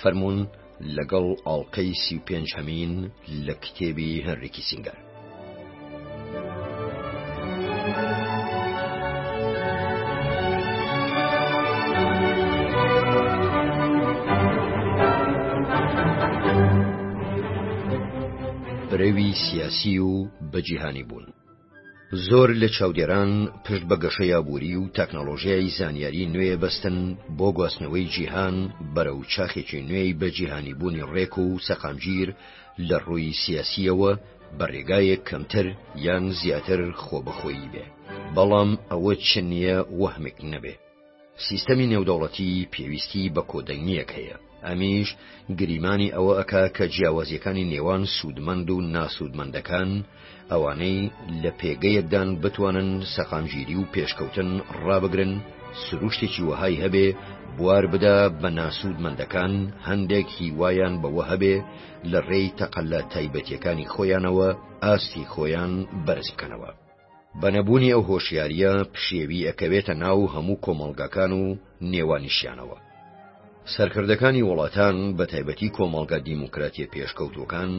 فەرموون لەگەڵ ئاڵقەی سی و پێنج هەمین لە کتێبی هەنری کیسینگەر. برەوی سیاسی و بەجیهانی بوون زۆر لە چاودێران پشت بە گەشەی ئابووری و تەکنەڵۆژیای زانیاری نوێ بەستن بۆ گواستنەوەی جیهان بەرەو چاخێکی نوێی بە جیهانی بوونی ڕێک و سەقامگیر لە ڕووی سیاسیەوە بە ڕێگایەک کەمتر یان زیاتر خۆ بەخۆیی بێ بەڵام ئەوە چ نییە وەهمێک نەبێ. سیستەمی نێودەوڵەتی پێویستی بە کۆدەنگییەک هەیە، ئەمیش گریمانی ئەوە ئەکا کە جیاوازییەکانی نێوان سوودمەند و ناسوودمەندەکان، ئەوانەی لە پێگەیەکدان بتوانن سەقامگیری و پێشکەوتن ڕابگرن، سرووشتێکی وەهای هەبێ بوار بدا بە ناسوودمەندەکان هەندێک هیوایان بەوە هەبێ لە ڕێی تەقەلا تایبەتییەکانی خۆیانەوە ئاستی خۆیان بەرز بکەنەوە. بە نەبوونی ئەو هۆشیارییە پشێوی ئەکەوێتە ناو هەموو کۆمەڵگاکان و نێوانیشیانەوە. سەرکردەکانی وڵاتان بە تایبەتی کۆمەڵگا دیموکراتیە پێشکەوتووەکان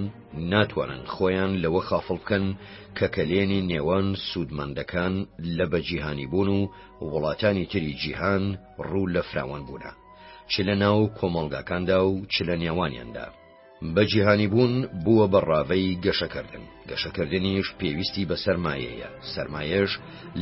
ناتوانن خۆیان لەوە خافڵ بکەن کە کەلێنی نێوان سوودمەندەکان لە بەجیهانیبوون و وڵاتانی تری جیهان ڕوو لە فراوانبوونە چ لە ناو کۆمەڵگاکاندا و چ لە نێوانیاندا. بەجیهانیبوون بووە بە ڕاڤەی گەشەکردن، گەشەکردنیش پێویستی بە سەرمایەیە، سەرمایەش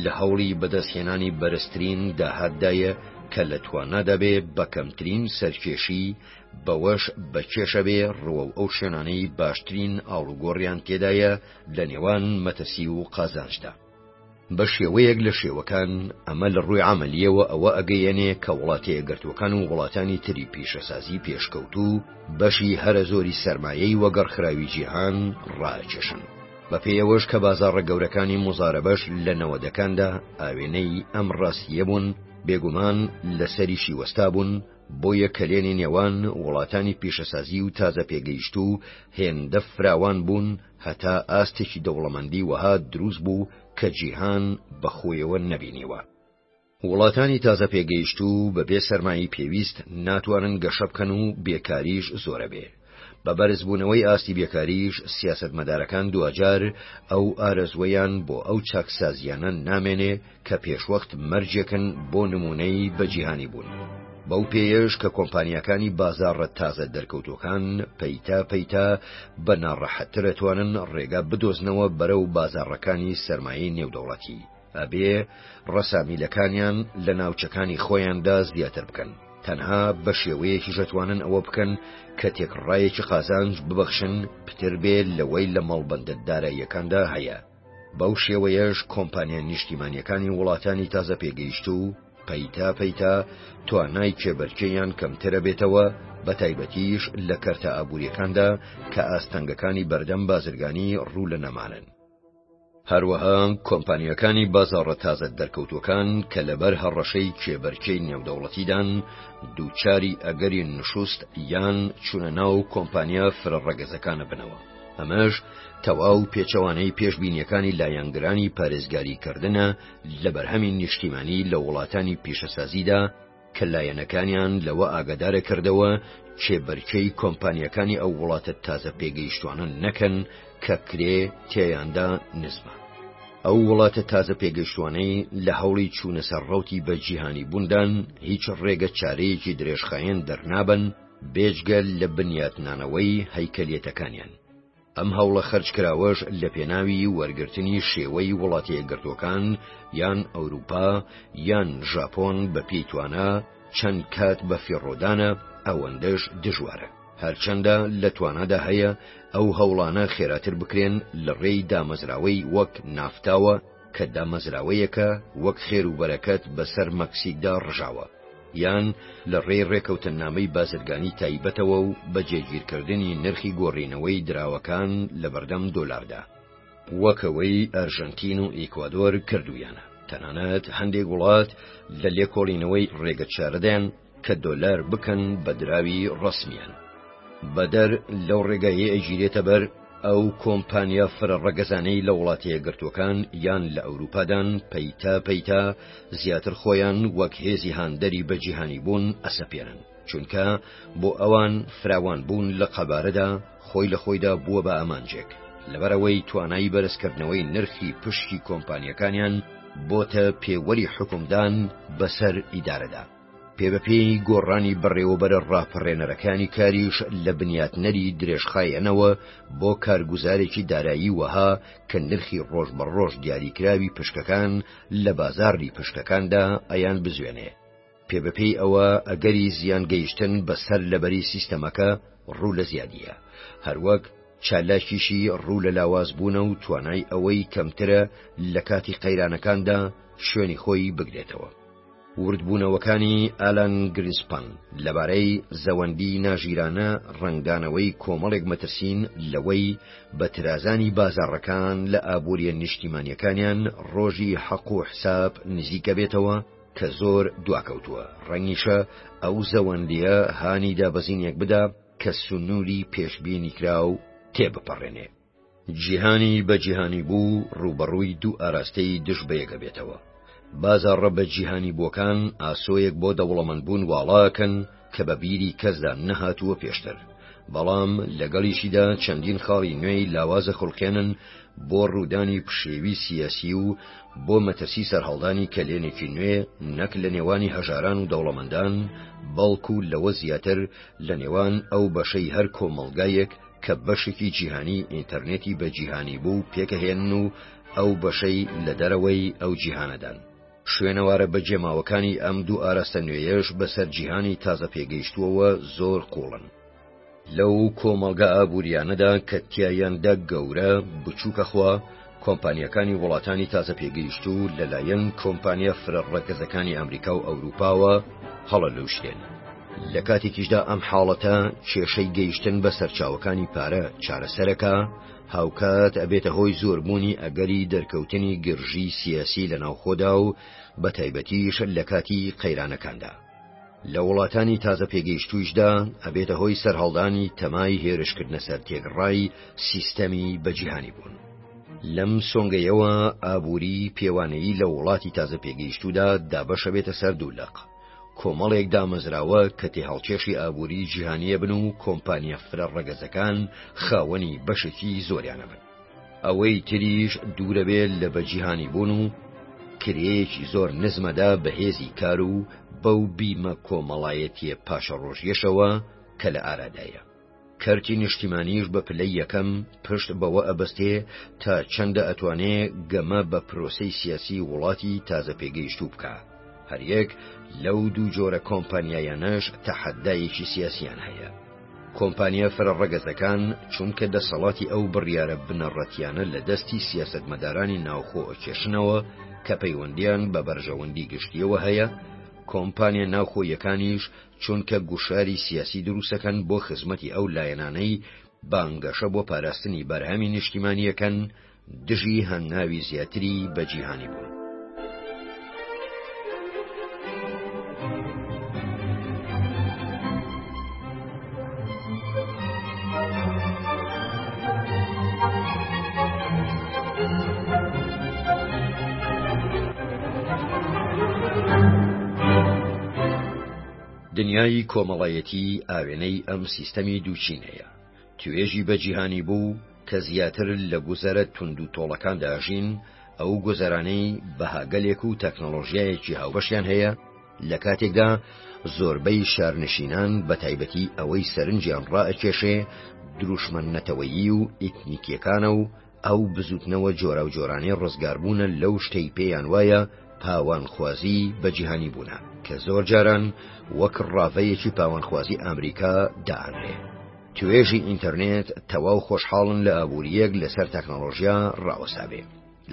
لە هەوڵی بەدەستهێنانی بەرزترین داهاتدایە کە لە توانادا بێ بە کەمترین سەرکێشی، بەوەش بە کێشە بێ ڕووەو ئەو شوێنانەی باشترین ئاڵوگۆڕیان تێدایە لە نێوان مەترسی و قازانجدا. بە شێوەیەک لە شێوەکان ئەمە لە ڕووی عەمەلییەوە ئەوە ئەگەیەنێ کە وڵاتە یەکگرتووەکان و وڵاتانی تری پیشەسازی پێشکەوتوو بەشی هەرە زۆری سەرمایەی وەگەڕخراوی جیهان ڕاکێشن. بەپێی ئەوەش کە بازاڕە گەورەکانی موزارەبەش لە نەوەدەکاندا ئاوێنەی ئەم ڕاستییە بوون، بێگومان لەسەریشی وەستابوون، بۆیە کەلێنی نێوان وڵاتانی پیشەسازی و تازەپێگەیشتوو هێندە فراوان بوون، هەتا ئاستێکی دەوڵەمەندی وەها دروست بوو کە جیهان بە خۆیەوە نەبینیوە. وڵاتانی تازە پێگەیشتوو بە بێ سەرمایەی پێویست ناتوانن گەشە بکەن و بێکاریش زۆرە بێ بە بەرز بوونەوەی ئاستی بێکاریش سیاسەتمەدارەکان دواجار ئەو ئارەزووەیان بۆ ئەو چاکسازییانە نامێنێ کە پێشوەخت مەرجێکن بۆ نمونەی بە جیهانی بوون. بەو پێیەش کە کۆمپانیاکانی بازاڕە تازە دەرکەوتوەکان پەیتا پەیتا بە ناڕەحەتترەتوانن ڕێگا بدۆزنەوە بەرەو بازاڕەکانی سەرمایەی نێودەوڵەتی ئەبێ ڕەسامیلەکانیان لە ناوچەکانی خۆیاندا زیاتر بکەن تەنها بە شێوەیەکی ژەتوانن ئەوە بکەن کە تێکڕایەکی قازانج ببەخشن پتر بێ لەوەی لە مەڵبندە داراییەکاندا هەیە بەو شێوەیەش کۆمپانیا نیشتیمانیەکانی وڵاتانی تازە پێگەیشتوو پەیتا پەیتا توانای کێبەرکێیان کەمترە بێتەوە بە تایبەتیش لە کەرتە ئابوووریەکاندا کە ئاستەنگەکانی بەردەم بازرگانی ڕوو لە نەمانن. هەروەها کۆمپانیەکانی بازاڕە تازە دەرکەوتوەکان کە لەبەر هەڕەشەی کێبەرکێی نێودەوڵەتیدان دووچاری ئەگەری نشوست یان چونە ناو کۆمپانیا فرە ڕەگەزەکانە بنەوە. ئەمەش تەواو پێچەوانەی پێشبینیەکانی لایەنگرانی پارێزگاریکردنە لە بەرهەمی نیشتیمانی لە وڵاتانی پیشەسازیدا کە لایەنەکانیان لەوە ئاگادارە کردەوە چێبەرکەی کۆمپانیەکانی ئەو وڵاتە تازە پێگەیشتوانە نەکەن کە کرێ تێیاندا نزمە ئەو وڵاتە تازە پێگەشتوانەی لە هەوڵی چوونەسەر ڕوتی بە جیهانی بووندان هیچ ڕێگە چارەیەکی درێژخایەن دەرنابن بێجگە لە بنیاتنانەوەی هەیکەلیەتەکانیان. ئەم هەوڵە خەرجکراوەش لە پێناوی وەرگرتنی شێوەی وڵاتە یەکگرتووەکان یان ئەوروپا یان ژاپۆن بە پێی توانا چەند کات بە فیڕۆدانە ئەوەندەش دژوارە. هەرچەندە لە توانادا هەیە ئەو هەوڵانە خێراتر بکرێن لە ڕێی دامەزراوەی وەک نافتاوە، کە دامەزراوەیەکە وەک خێر و بەرەکەت بەسەر مەکسیکدا ڕژاوە، یان لە ڕێی ڕێکەوتننامەی بازرگانی تایبەتەوە و بە جێگیرکردنی نرخی گۆڕینەوەی دراوەکان لەبەردەم دۆلاردا، وەک ئەوەی ئەرژەنتین و ئیکوادۆر کردوویانە، تەنانەت هەندێک وڵات لە لێکۆڵینەوەی ڕێگەچارەدان، کە دۆلار بکەن بە دراوی ڕەسمیان. بەدەر لەو ڕێگایەی ئەگیرێتە بەر، ئەو کۆمپانیا فرەڕەگەزانەی لە وڵاتە یەکگرتووەکان یان لە ئەوروپادان پەیتا پەیتا زیاتر خۆیان وەک هێزی هاندەری بە جیهانیبوون ئەسەپێنن، چونکە بۆ ئەوان فراوانبوون لە قەبارەدا خۆی لە خۆیدا بووە بە ئامانجێک، لەبەرئەوەی توانای بەرزکردنەوەی نرخی پشکی کۆمپانیاکانیان بۆتە پێوەری حوکمدان بەسەر ئیدارەدا. پێ بە پێی گۆڕانی بەڕێوەبەرە ڕاپەڕێنەرەکانی کاریش لە بنیاتنەری درێژخایەنەوە بۆ کارگوزارێکی دارایی وەها کە نرخی ڕۆژ بە ڕۆژ دیاریکراوی پشکەکان لە بازاڕی پشکەکاندا ئەیان بزوێنێ پێ بەپێی ئەوە ئەگەری زیان گەیشتن بەسەر لەبەری سیستەمەکە ڕوو لە زیادیە هەروەک چالاکیشی ڕوو لە لاوازبوونە و توانای ئەوەی کەمترە لە کاتی قەیرانەکاندا شوێنی خۆی بگرێتەوە. وردبوونەوەکانی ئالان گرینسپان لەبارەی زەوەندی ناژیرانە ڕەنگدانەوەی کۆمەڵێک مەترسین لەوەی بە ترازانی بازاڕەکان لە ئابوورییە نیشتیمانییەکانیان ڕۆژی حەق و حساب نزیکە بێتەوە کە زۆر دواکەوتووە ڕەنگیشە ئەو زەوەندیە هانی دابەزینێک بدا کە سنووری پێشبینیکراو تێبپەڕێنێ. جیهانی بە جیهانی بوو ڕووبەڕووی دوو ئاراستەی دژ بەیەک ئەبێتەوە، بازاڕە بە جیهانی بووەکان ئاسۆیەک بۆ دەوڵەمەندبوون واڵا ئەکەن کە بە بیری کەسدا نەهاتووە پێشتر، بەڵام لەگەڵیشیدا چەندین خاڵی نوێی لاواز ئەخولقێنن بۆ ڕوودانی پشێوی سیاسی و بۆ مەترسی سەرهەڵدانی کەلێنێکی نوێ نەک لە نێوانی هەژاران و دەوڵەمەندان بەڵکوو لەوە زیاتر لە نێوان ئەو بەشەی هەر کۆمەڵگایەک کە بەشێکی جیهانی ئینتەرنێتی بە جیهانیبوو و پێکەهێنن و ئەو بەشەی لە دەرەوەی ئەو جیهانەدان. شوێنەوارە بەجێماوەکانی ئەم دوو ئاراستە نوێیەش بەسەر جیهانی تازە پێگەیشتووەوە زۆر قووڵن. لەو کۆمەڵگا ئابوورییانەدا کە تیایاندا گەورە، بچووکە خوا، کۆمپانیاکانی وڵاتانی تازە پێگەیشتوو لەلایەن کۆمپانیا فرە ڕەگەزەکانی ئەمریکا و ئەوروپاوە هەڵەلوشرێن. لە کاتێکیشدا ئەم حاڵەتە کێشەی گەیشتن بە سەرچاوەکانی پارە چارەسەرەکا، هاوکات ئەبێتە هۆی زۆربوونی ئەگەری دەرکەوتنی گرژی سیاسی لە ناوخۆدا و بەتایبەتیش لە کاتی قەیرانەکاندا. لە وڵاتانی تازە پێگەیشتوویشدا ئەبێتە هۆی سەرهەڵدانی تەمای هێرشکردنە سەر تێکڕای سیستەمی بەجیهانی بوون. لەم سۆنگەیەوە ئابووری پێوانەیی لە وڵاتی تازە پێگەیشتوودا دابەشەبێتە سەر دوو لەق. کۆمەڵێک دامەزراوە کە تێهەڵکێشی ئابووری جیهانیە بن و کۆمپانیا فرە ڕەگەزەکان خاوەنی بەشێکی زۆریانە بن. ئەوەی تریش دوورەبێ لە بە جیهانی بوون و کرێیەکی زۆر نزمەدا بە هێزی کار و بەو بیمە کۆمەڵایەتیە پاشەڕۆژیەشەوە کە لە ئارادایە. کەرتی نیشتیمانیش بە پلەی یەکەم پشت بەوە ئەبەستێ تا چەندە ئەتوانێ گەمە بە پرۆسەی سیاسی وڵاتی تازە پێگەیشتوو بکا. هەریەک لەو دوو جۆرە کۆمپانیایانەش تەحەدایەکی سیاسیان هەیە. کۆمپانیا فرەڕەگەزەکان، چونکە دەسەڵاتی ئەو بڕیارە بنەڕەتییانە لە دەستی سیاسەتمەدارانی ناوخۆ ئەکێشنەوە کە پەیوەندییان بە بەرژەوەندی گشتییەوە هەیە، کۆمپانیا ناوخۆییەکانیش چونکە گوشاری سیاسی دروستەکەن بۆ خزمەتی ئەو لایەنانەی بانگەشە بۆ پاراستنی بەرهەمی نیشتیمانییەکەن، دژی هەنگاوی زیاتری بە جیهانی بوون. دنیای کۆمەڵایەتی ئاوێنەی ئەم سیستەمی دووچینەیە توێژی بە جیهانی بوو کە زیاتر لە گوزەرە توند و تۆڵەکان دەژین، ئەو گوزەرانەی بەهاگەلێک و تەکنۆلۆژیایەکی هاوبەشیان هەیە، لە کاتێکدا زۆربەی شارنشینان بە تایبەتی ئەوەی سەرنجیان ڕائەکێشێ دروشمە نەتەوەیی و ئیتنیکیەکانە و ئەو بزووتنەوە جۆراوجۆرانەی ڕزگاربوونە لەو شتەی پێیان وایە پاوانخوازی بەجیهانی بوونە، کە زۆر جاران وەک ڕاڤەیەکی پاوانخوازی ئامریکا دائەنرێ. توێژی ئینتەرنێت تەواو خۆشحاڵن لە ئابوورییەک لەسەر تەکنەڵۆژیا ڕاوەستا بێ،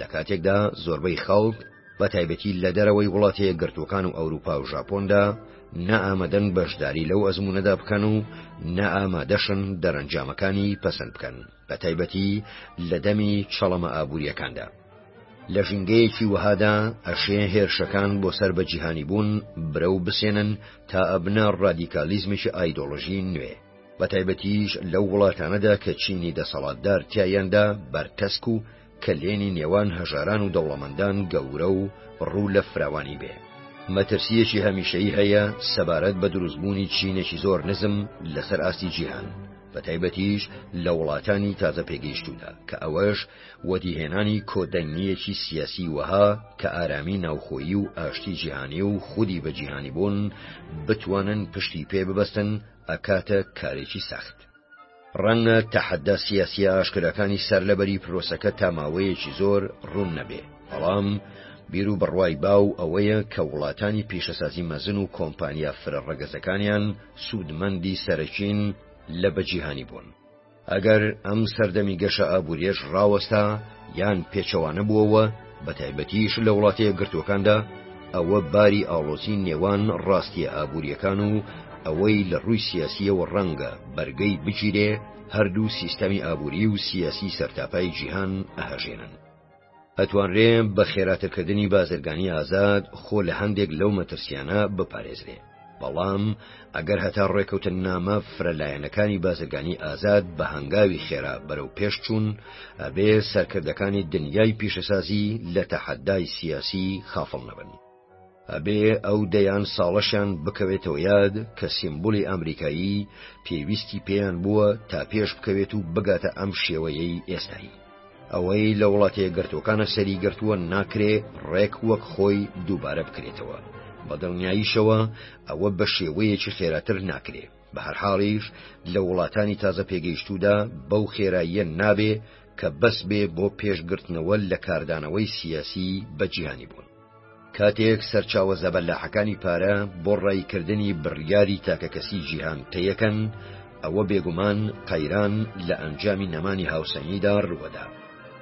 لە کاتێکدا زۆربەی خەڵک بە تایبەتی لە دەرەوەی وڵاتە یەکگرتووەکان و ئەوروپا و ژاپۆندا نا ئامەدەن بەشداری لەو ئەزموونەدا بکەن و نا ئامادەشن دەرەنجامەکانی پەسەند بکەن. بەتایبەتی لە دەمی چەڵەمە ئابوورییەکاندا. لە ژینگەیەکی وەهادا ئەشێ هێرشەکان بۆ سەر بە جیهانی بوون برەو بسێنن تا ئەبنە ڕادیکالیزمێکی ئایدۆلۆژی نوێ، بەتایبەتیش لەو وڵاتانەدا کە چینی دەسەڵاتدار تیایاندا بەرتەسک و کەلێنی نێوان هەژاران و دەوڵەمەندان گەورە و ڕوو لە فراوانی بێ. مەترسییەکی هەمیشەیی هەیە سەبارەت بە دروستبوونی چینێکی زۆر نزم لەسەر ئاستی جیهان، بە تایبەتیش لە وڵاتانی تازە پێگەیشتوودا، کە ئەوەش وەدیهێنانی کۆدەنگییەکی سیاسی وەها کە ئارامی ناوخۆیی و ئاشتی جیهانی و خودی بە جیهانیبوون بتوانن پشتی پێ ببەستن ئەکاتە کارێکی سەخت. ڕەنگە تەحەدا سیاسییە ئاشکراکانی سەرلەبەری پرۆسەکە تا ماوەیەکی زۆر ڕوون نەبێ، بەڵام بیروبڕوای باو ئەوەیە کە وڵاتانی پیشەسازی مەزن و کۆمپانیا فرەڕەگەزەکانیان سوودمەندی سەرەکین لە بەجیهانیبوون. ئەگەر ئەم سەردەمی گەشە ئابوورییەش ڕاوەستا، یان پێچەوانە بووەوە، بەتایبەتیش لە وڵاتە یەکگرتووەکاندا، ئەوە باری ئاڵۆزی نێوان ڕاستییە ئابوورییەکان و ئەوەی لە ڕووی سیاسییەوە ڕەنگە بەرگەی بگیرێ، هەردوو سیستەمی ئابووری و سیاسی سەرتاپای جیهان ئەهەژێنن. ئەتوانرێ بە خێراترکردنی بازرگانی ئازاد خۆ لە هەندێک لەو مەترسییانە بپارێزرێ. بەڵام ئەگەر هەتا ڕێکەوتننامە فرە لایەنەکانی بازرگانی ئازاد بە هەنگاوی خێرا بەرەو پێش چوون ئەبێ سەرکردەکانی دنیای پیشەسازی لە تەحەدای سیاسی خافڵ نەبن. ئەبێ ئەو دەیان ساڵەشیان بکەوێتەوە یاد کە سیمبولی ئەمریکایی پێویستی پێیان بووە تا پێش بکەوێت و بگاتە ئەم شێوەیەی ئێستایی. ئەوەی لە وڵاتەیەکگرتووەکانە سەری گرتووە ناکرێ ڕێک وەک خۆی دووبارە بکرێتەوە، بە دڵنیاییشەوە ئەوە بە شێوەیەکی خێراتر ناکرێ، بە هەر حاڵیش لە وڵاتانی تازە پێگەیشتوودا بەو خێراییە نابێ کە بەس بێ بۆ پێشگرتنەوە لە کاردانەوەی سیاسی بە جیهانیبوون. کاتێک سەرچاوە زەبەلاحەکانی پارە بۆ ڕاییکردنی بڕیاری تاکەکەسی جیهان تەیەکەن، ئەوە بێگومان قەیران لە ئەنجامی نەمانی هاوسەنگیدا ڕووەدا.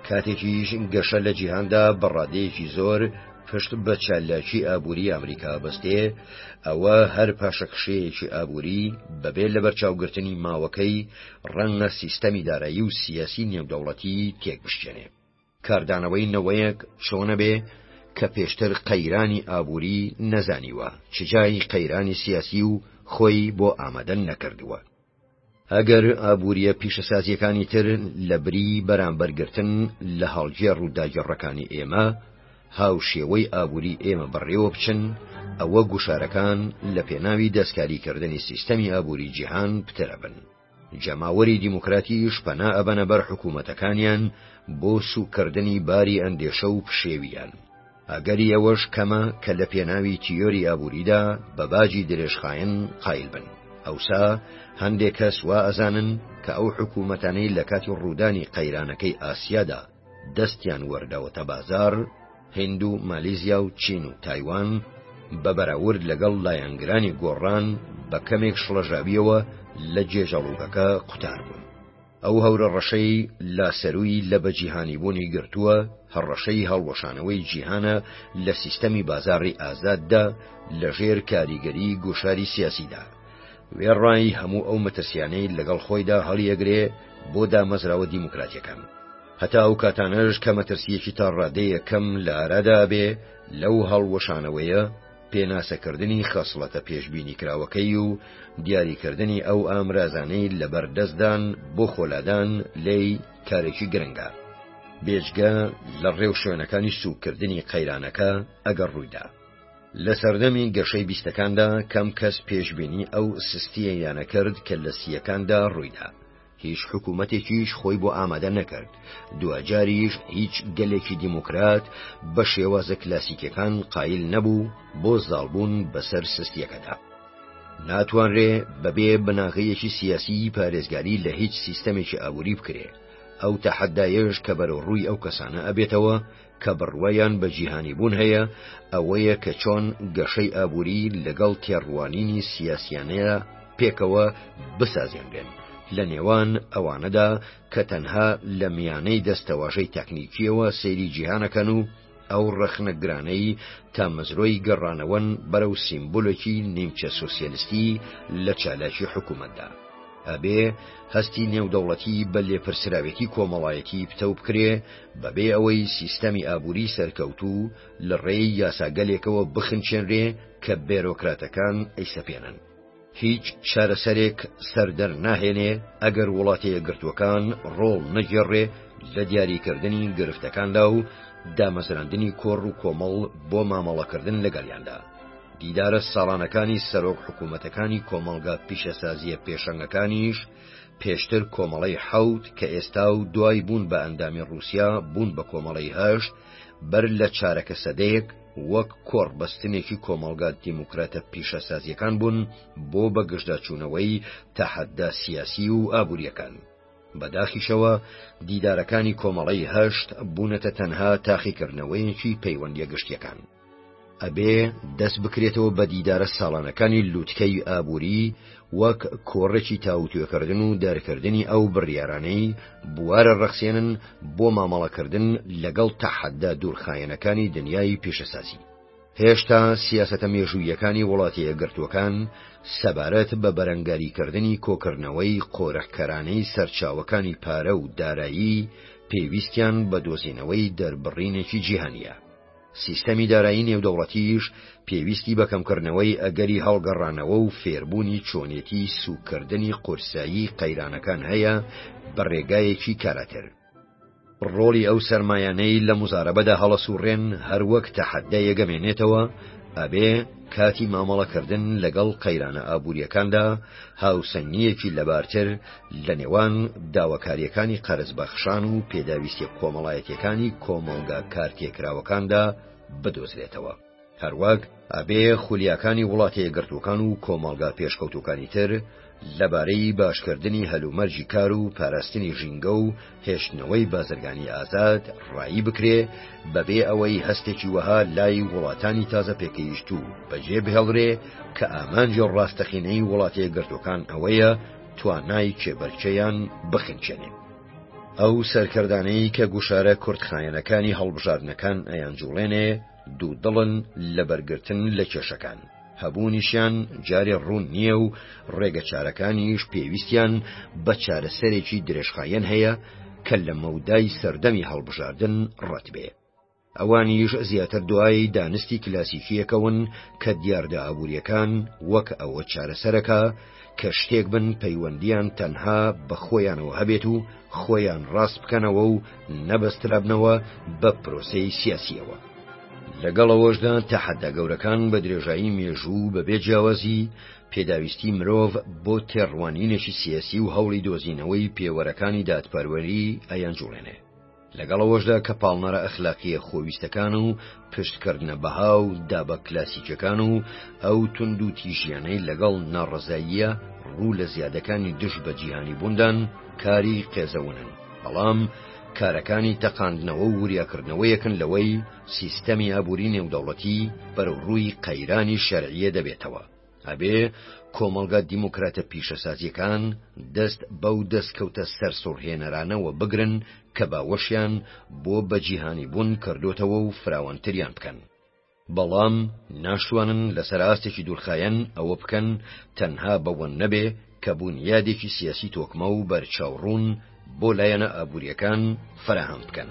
کاتێکیش گەشە لە جیهاندا بە ڕادەیەکی زۆر پشت بە چالاکی ئابووری ئەمریکا بەستێ، ئەوە هەر پاشەکشەیەکی ئابووری بەبێ لەبەرچاوگرتنی ماوەکەی ڕەنگە سیستەمی دارایی و سیاسی نێودەوڵەتی تێکبشکێنێ. کاردانەوەی نەوەیەک چۆنە بێ کە پێشتر قەیرانی ئابووری نەزانیوە چ جای قەیرانی سیاسی و خۆی بۆ ئامادە نەکردووە. ئەگەر ئابوورییە پیشەسازییەکانی تر لە بری بەرامبەر گرتن لە هەڵگێڕ و داگێڕەکانی ئێمە، هاوشێوەی ئابووری ئێمە بەڕێوە بچن، ئەوە گوشارەکان لە پێناوی دەستکاریکردنی سیستەمی ئابووری جیهان پتر ئەبن. جەماوەری دیموکراتیش پەنا ئەبەنە بەر حکوومەتەکانیان بۆ سووککردنی باری ئەندێشە و پشێوییان. ئەگەری ئەوەش کەمە کە لە پێناوی تیۆری ئابووریدا بە باجی درێژخایەن قایل بن. ئەوسا هەندێ کەس وا ئەزانن کە ئەو حکوومەتانەی لە کاتی ڕوودانی قەیرانەکەی ئاسیادا، دەستیان وەرداوەتە بازار، هند و مالیزیا و چین و تایوان بە بەراورد لەگەڵ لایەنگرانی گۆڕان بە کەمێک شڵەژاویەوە لە جێژەڵوگەکە قوتار بوون. ئەو هەورە ڕەشەی لاسەرووی لە بەجیهانیبوونی گرتووە، هەڕەشەی هەڵوەشانەوەی جیهانە لە سیستەمی بازاڕی ئازاددا لەژێر کاریگەریی گوشاری سیاسیدا، وێڕای هەموو ئەو مەترسیانەی لەگەڵ خۆیدا هەڵیەگرێ بۆ دامەزراوە دیموکراتیەکان. هەتا ئەو کاتانەش کە مەترسیەکی تا ڕادەیە کەم لە ئارادا ئەبێ لەو هەڵوەشانەوەیە، پێناسەکردنی خەسڵەتە پێشبینیکراوەکەی و دیاریکردنی ئەو ئامرازانەی لەبەر دەستدان بۆ خۆلادان لێی کارێکی گرنگە. بێجگە لە ڕێوشوێنەکانی سووککردنی قەیرانەکە ئەگەر ڕوویدا. لە سەردەمی گەشەی بیستەکاندا کەم کەس پێشبینی ئەو سستییەیانە کرد کە لە سییەکاندا ڕوویدا. هیچ حکوومەتێکیش خۆی بۆ ئامادە نەکرد، دواجاریش هیچ گەلێکی دیموکرات بە شێوازە کلاسیکییەکان قایل نەبوو بۆ زاڵبوون بەسەر سستییەکەدا. ناتوانرێ بەبێ بناغەیەکی سیاسیی پارێزگاری لە هیچ سیستەمێکی ئابووری بکرێ، ئەو تەحەددایەش کە بەرەوڕووی ئەو کەسانە ئەبێتەوە کە بڕوایان بە جیهانیبوون هەیە، ئەوەیە کە چۆن گەشەی ئابووری لەگەڵ تێڕوانینی سیاسییانەیە پێکەوە بسازێنرێن، لە نێوان ئەوانەدا کە تەنها لە میانەی دەستەواژەی تەکنیکییەوە سەیری جیهانەکەن و ئەو ڕەخنەگرانەی تامەزرۆی گەڕانەوەن بەرەو سیمبولێکی نیمچە سۆسیالیستی لە چالاکی حکوومەتدا. ئەبێ هەستی نێودەوڵەتی بە لێپرسراوێتی کۆمەڵایەتی پتەو بکرێ، بەبێ ئەوەی سیستەمی ئابووری سەرکەوتوو لە ڕێی یاساگەلێکەوە بخنچێنرێ کە بێرۆکراتەکان ئەیسەپێنن. هیچ چارەسەرێک سەردەر ناهێنێ ئەگەر وڵاتەیەکگرتووەکان ڕۆڵ نەگێڕێ لە دیاریکردنی گرفتەکاندا و دامەزراندنی کۆڕ و کۆمەڵ بۆ مامەڵەکردن لەگەڵیاندا. دیدارە ساڵانەکانی سەرۆک حکوومەتەکانی کۆمەڵگا پیشەسازییە پێشەنگەکانیش، پێشتر کۆمەڵەی حەوت کە ئێستا و دوای بوون بە ئەندامی ڕوسیا بوون بە کۆمەڵەی هەشت بەر لە چارەکە سەدەیەک وەک کۆڕ بەستنێکی کۆمەڵگا دیموکراتە پیشەسازیەکان بوون بۆ بەگشتداچوونەوەی تەحەدا سیاسی و ئابوووریەکان. بەداخیشەوە دیدارەکانی کۆمەڵەی هەشت بوونەتە تەنها تاقیکردنەوەیەکی پەیوەندیە گشتیەکان. ئەبێ دەست بکرێتەوە بە دیدارە ساڵانەکانی لوتکەی ئابووری وەک کۆڕێکی تاوتوێکردن و دەرکردنی ئەو بڕیارانەی بوارە ڕەخسێنن بۆ مامەڵەکردن لەگەڵ تەحەدا دوورخایەنەکانی دنیای پیشەسازی. هێشتا سیاسەتە مێژوویەکانی وڵاتیە گرتووەکان سەبارەت بە بەرەنگاریکردنی کۆکردنەوەی قۆرەخکەرانەی سەرچاوەکانی پارە و دارایی پێویستیان بە دۆزینەوەی دەربڕینێکی جیهانیە. سیستەمی دارایی نێودەوڵەتیش پێویستی بە کەمکردنەوەی ئەگەری هەڵگەڕانەوە و فێربوونی چۆنێتی سوککردنی قورسایی قەیرانەکان هەیە بە ڕێگایەکی کاراتر. ڕۆڵی ئەو سەرمایانەی لە موزارەبەدا هەڵەسوڕێن هەروەک تەحەددایەک ئەمێنێتەوە، ئەبێ، کاتی مامەڵەکردن لەگەڵ قەیرانە ئابوورییەکاندا، هاوسەنگییەکی لەبارتر لە نێوان داواکارییەکانی قەرزبەخشان و پێداویستییە کۆمەڵایەتییەکانی کۆمەڵگا کارتێکراوەکاندا بدۆزرێتەوە. هەروەک ئەبێ خولیاکانی وڵاتە یەکگرتووەکان و کۆمەڵگا پێشکەوتووەکانی تر لەبارەی باشکردنی هەلومەرجی کار و پاراستنی ژینگە و هێشتنەوەی بازرگانی ئازاد ڕایی بکرێ بەبێ ئەوەی هەستێکی وەها لای وڵاتانی تازە پێکەیشتوو بەجێ بهێڵرێ کە ئامانجی ڕاستەقینەی وڵاتەیەکگرتووەکان ئەوەیە توانای کێبەرکێیان بخنچێنێ. ئەو سەرکردانەی کە گوشارە کورتخایەنەکانی هەڵبژاردنەکان ئەیانجوڵێنێ دوودڵن لە بەرگرتن لە کێشەکان. هەبوونیشیان جارێ ڕوون نییە و ڕێگەچارەکانیش پێویستیان بە چارەسەرێکی درێژخایەن هەیە کە لە مەودای سەردەمی هەڵبژاردن ڕەت بێ ئەوانیش زیاتر دوایی دانستی کلاسیکیەکەون کە دیاردە ئابوووریەکان وەک ئەوە چارەسەرەکە کە شتێک بن پەیوەندیان تەنها بە خۆیانەوە هەبێت و خۆیان ڕاست بکەنەوە و نەبەسترابنەوە بە پرۆسەی سیاسیەوە. لەگەڵەوەشدا تەحەدا گەورەکان بە درێژایی مێژوو بەبێ جیاوازی پێداویستی مرۆڤ بۆ تێڕوانینێکی سیاسی و هەوڵی دۆزینەوەی پێوەرەکانی دادپەروەری ئەیانجوڵێنێ. لەگەڵ ئەوەشدا کە پاڵنەرە ئەخلاقییە خۆویستەکان و پشتکردنە بەها و دابە کلاسیکەکان و ئەو تونند و تیژیانەی لەگەڵ ناڕزاییە ڕوو لە زیادەکانی دژ بە جیهانی بووندان کاری قێزەونن بەڵام کارەکانی تەقاندنەوە و وریاکردنەوەیەکن لەوەی سیستەمی ئابووری نێودەوڵەتی بەرەو ڕووی قەیرانی شەرعیە دەبێتەوە ئەبێ کۆمەڵگا دیموکراتە پیشەسازیەکان دەست بەو دەستکەوتە سەرسوڕهێنەرانەوە بگرن کە باوەشیان بۆ بەجیهانی بوون کردوتەوە و فراوانتریان بکەن. بەڵام ناشتوانن لەسەر ئاستێکی دوورخایەن ئەوە بکەن تەنها بەوە نەبێ کە بونیادێکی سیاسی تۆکمە و بەرچاوڕوون بۆ لایەنە ئابووریەکان فەراهەم بکەن.